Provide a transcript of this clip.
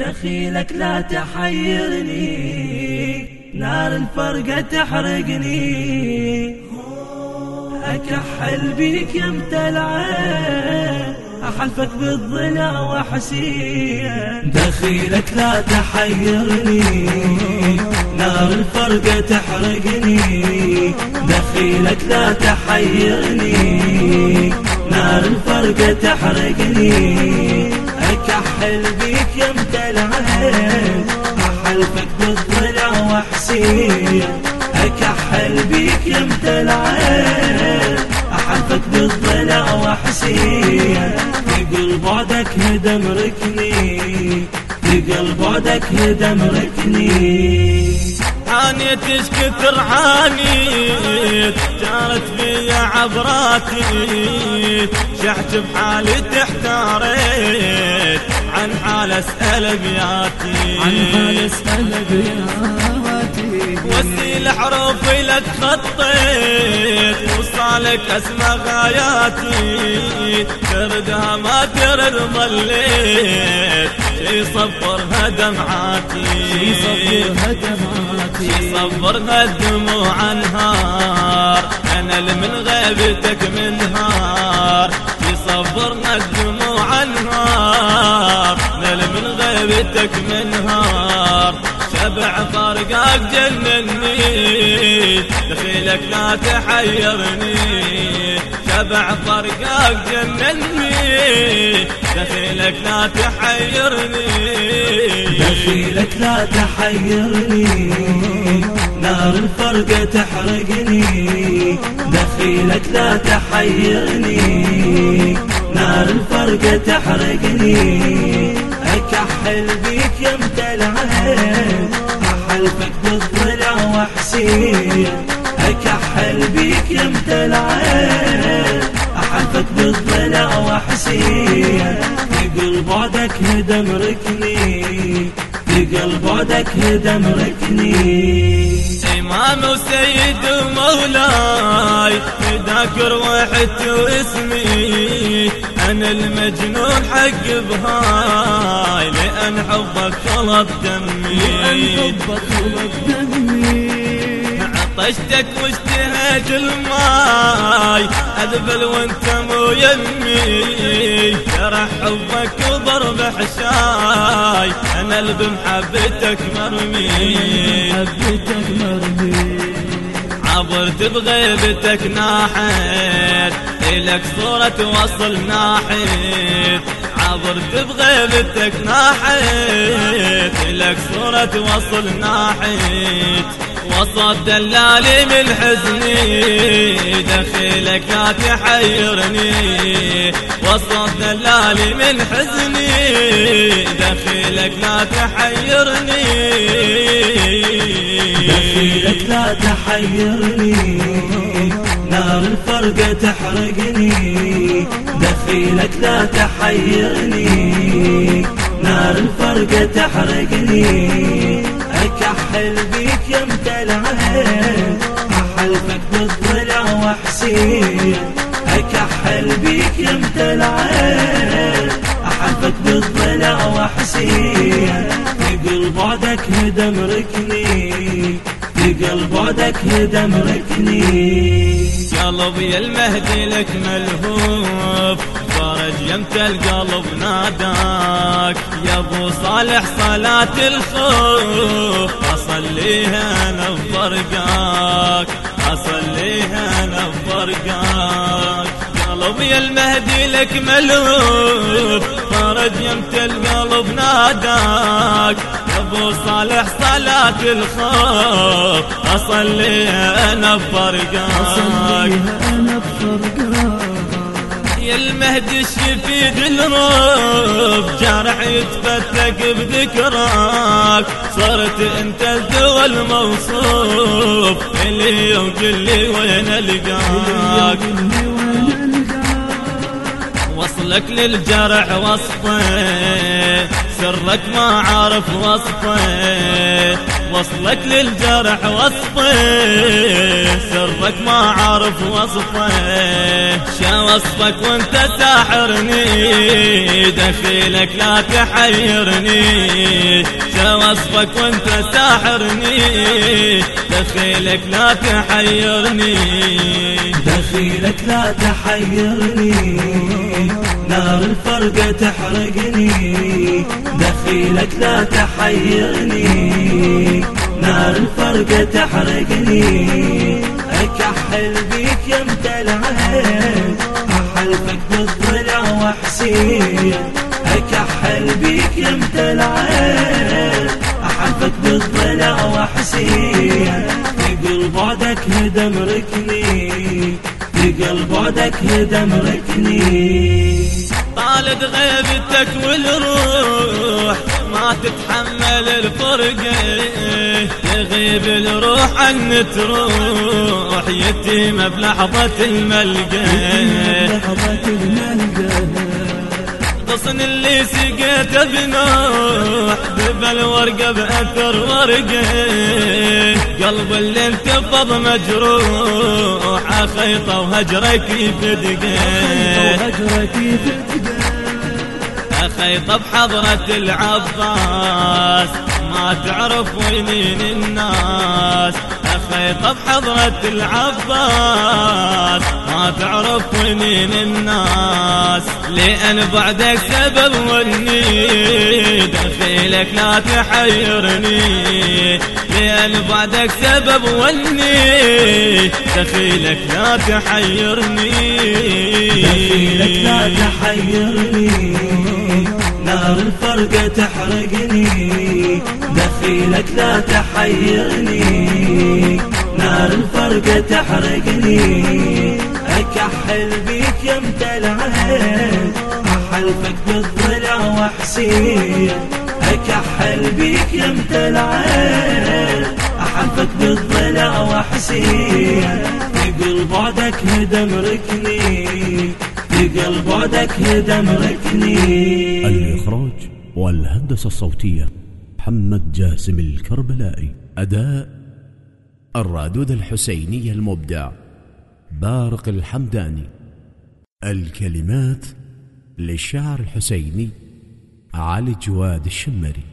دخيلك لا تحيرني. نار الفرقة تحرقني. أكحل بيك يمتى العين أحلفك بالضلع وحسين. دخيلك لا تحيرني. نار الفرقة تحرقني. دخيلك لا تحيرني. نار الفرقة تحرقني. أكحل بيك يمتى العين أحلفك بالضلع وحسين أكحل بيك يمتى العين أحلفك بالضلع وحسين تقل بعدك هدم ركني تقل بعدك هدم ركني عانيت إيش كثر عانيت جارت في عبراتي. شحت بحالي تحتاريت حال اسأل بياتي. عن حال اسأل بياتي. وسيل حروفي لك خطيت وصالك اسمى غاياتي. تردها ما ترد ظليت شي صبرها دمعاتي. شي صبرها دمعاتي. شي صبرها الدموع انهار. أنا من غيبتك منهار. غيبتك منهار شبع فرقاك جنني. دخيلك لا تحيرني شبع فرقاك جنني. دخيلك لا تحيرني. دخيلك لا تحيرني نار الفرقة تحرقني. دخيلك لا تحيرني نار الفرقة تحرقني. يمتى العين أحلفك بالضلع وحسين. أكحل بيك يمتى العين أحلفك بالضلع وحسين. تقل بعدك هدم ركني تقل بعدك هدم ركني إمام وسيد ومولاي فداك روحت واسمي أنا المجنون حق بهاي لأن حبك خلط دمي. لأن حبك خلط دمي. عطشتك واشتهيت الماي أذبل وأنت مو يمي. جرح حبك وضرب حشاي أنا اللي بمحبتك مرمي. حبيتك مرمي. عبرت بغيبتك ناحيت إلك صورة وصل ناحيت. عبرت بغيبتك ناحيت إلك صورة وصل ناحيت. وصل دلالي من حزني دخيلك لا تحيرني. وصل دلالي من حزني دخيلك لا تحيرني. دخيلك لا تحيرني نار الفرقة تحرقني. دخيلك لا تحيرني نار الفرقة تحرقني. تقل بعدك هدم ركني تقل بعدك هدم ركني قلبي المهدي لك ملهوف فرج يمت القلب ناداك. يا ابو صالح صلاة الخوف أصليها أنا بفرقاك أصليها أنا بفرقاك قلبي المهدي لك ملهوف فرج يمت القلب ناداك. يا أبو صالح صلاة الخوف اصليها أنا بفرقاك يا المهدي الشفيد الروب جرح يتفتك بذكراك. صرت أنت الدواء الموصوف اليوم قل لي وين ألقاك. وصلك للجرح وصفه سرك ما عارف وصفه وصلك للجرح وصفه. سرك ما عارف وصفه شا وصفك وانت ساحرني دخيلك لا تحيرني. شا وصفك وانت ساحرني دخيلك لا تحيرني. دخيلك لا تحيرني. نار الفرقة تحرقني دخيلك لا تحيرني. نار الفرقة تحرقني أكحل بيك يمت بعدك هدم ركني طالت غيبتك والروح ما تتحمل الفرقة تغيب الروح عن تروح يتيمة بلحظة الملقى الملقى. غصن اللي سقيته بنوح دبل ورقة بأثر ورقة. قلب اللي انتفض مجروح خيطة وهجرك يفدقه وهجرك يفتقى خيط بحضرة العباس ما تعرف وينين الناس. خيط بحضرة العباس. ما تعرف وينين الناس. لأن بعدك سبب وني دخيلك لا تحيرني. لأن بعدك سبب وني دخيلك لا تحيرني. دخيلك لا تحيرني. نار الفرقة تحرقني. دخيلك لا تحيرني. نار الفرقة تحرقني أكحل بيك يمت العين أحلفك بالضلع وحسين أكحل بيك يمت العين أحلفك بالضلع وحسين تقل بعدك هدم ركني. تقل بعدك هدم ركني. الإخراج والهندسة الصوتية محمد جاسم الكربلائي. أداء الرادود الحسيني المبدع بارق الحمداني. الكلمات للشاعر الحسيني علي جواد الشمري.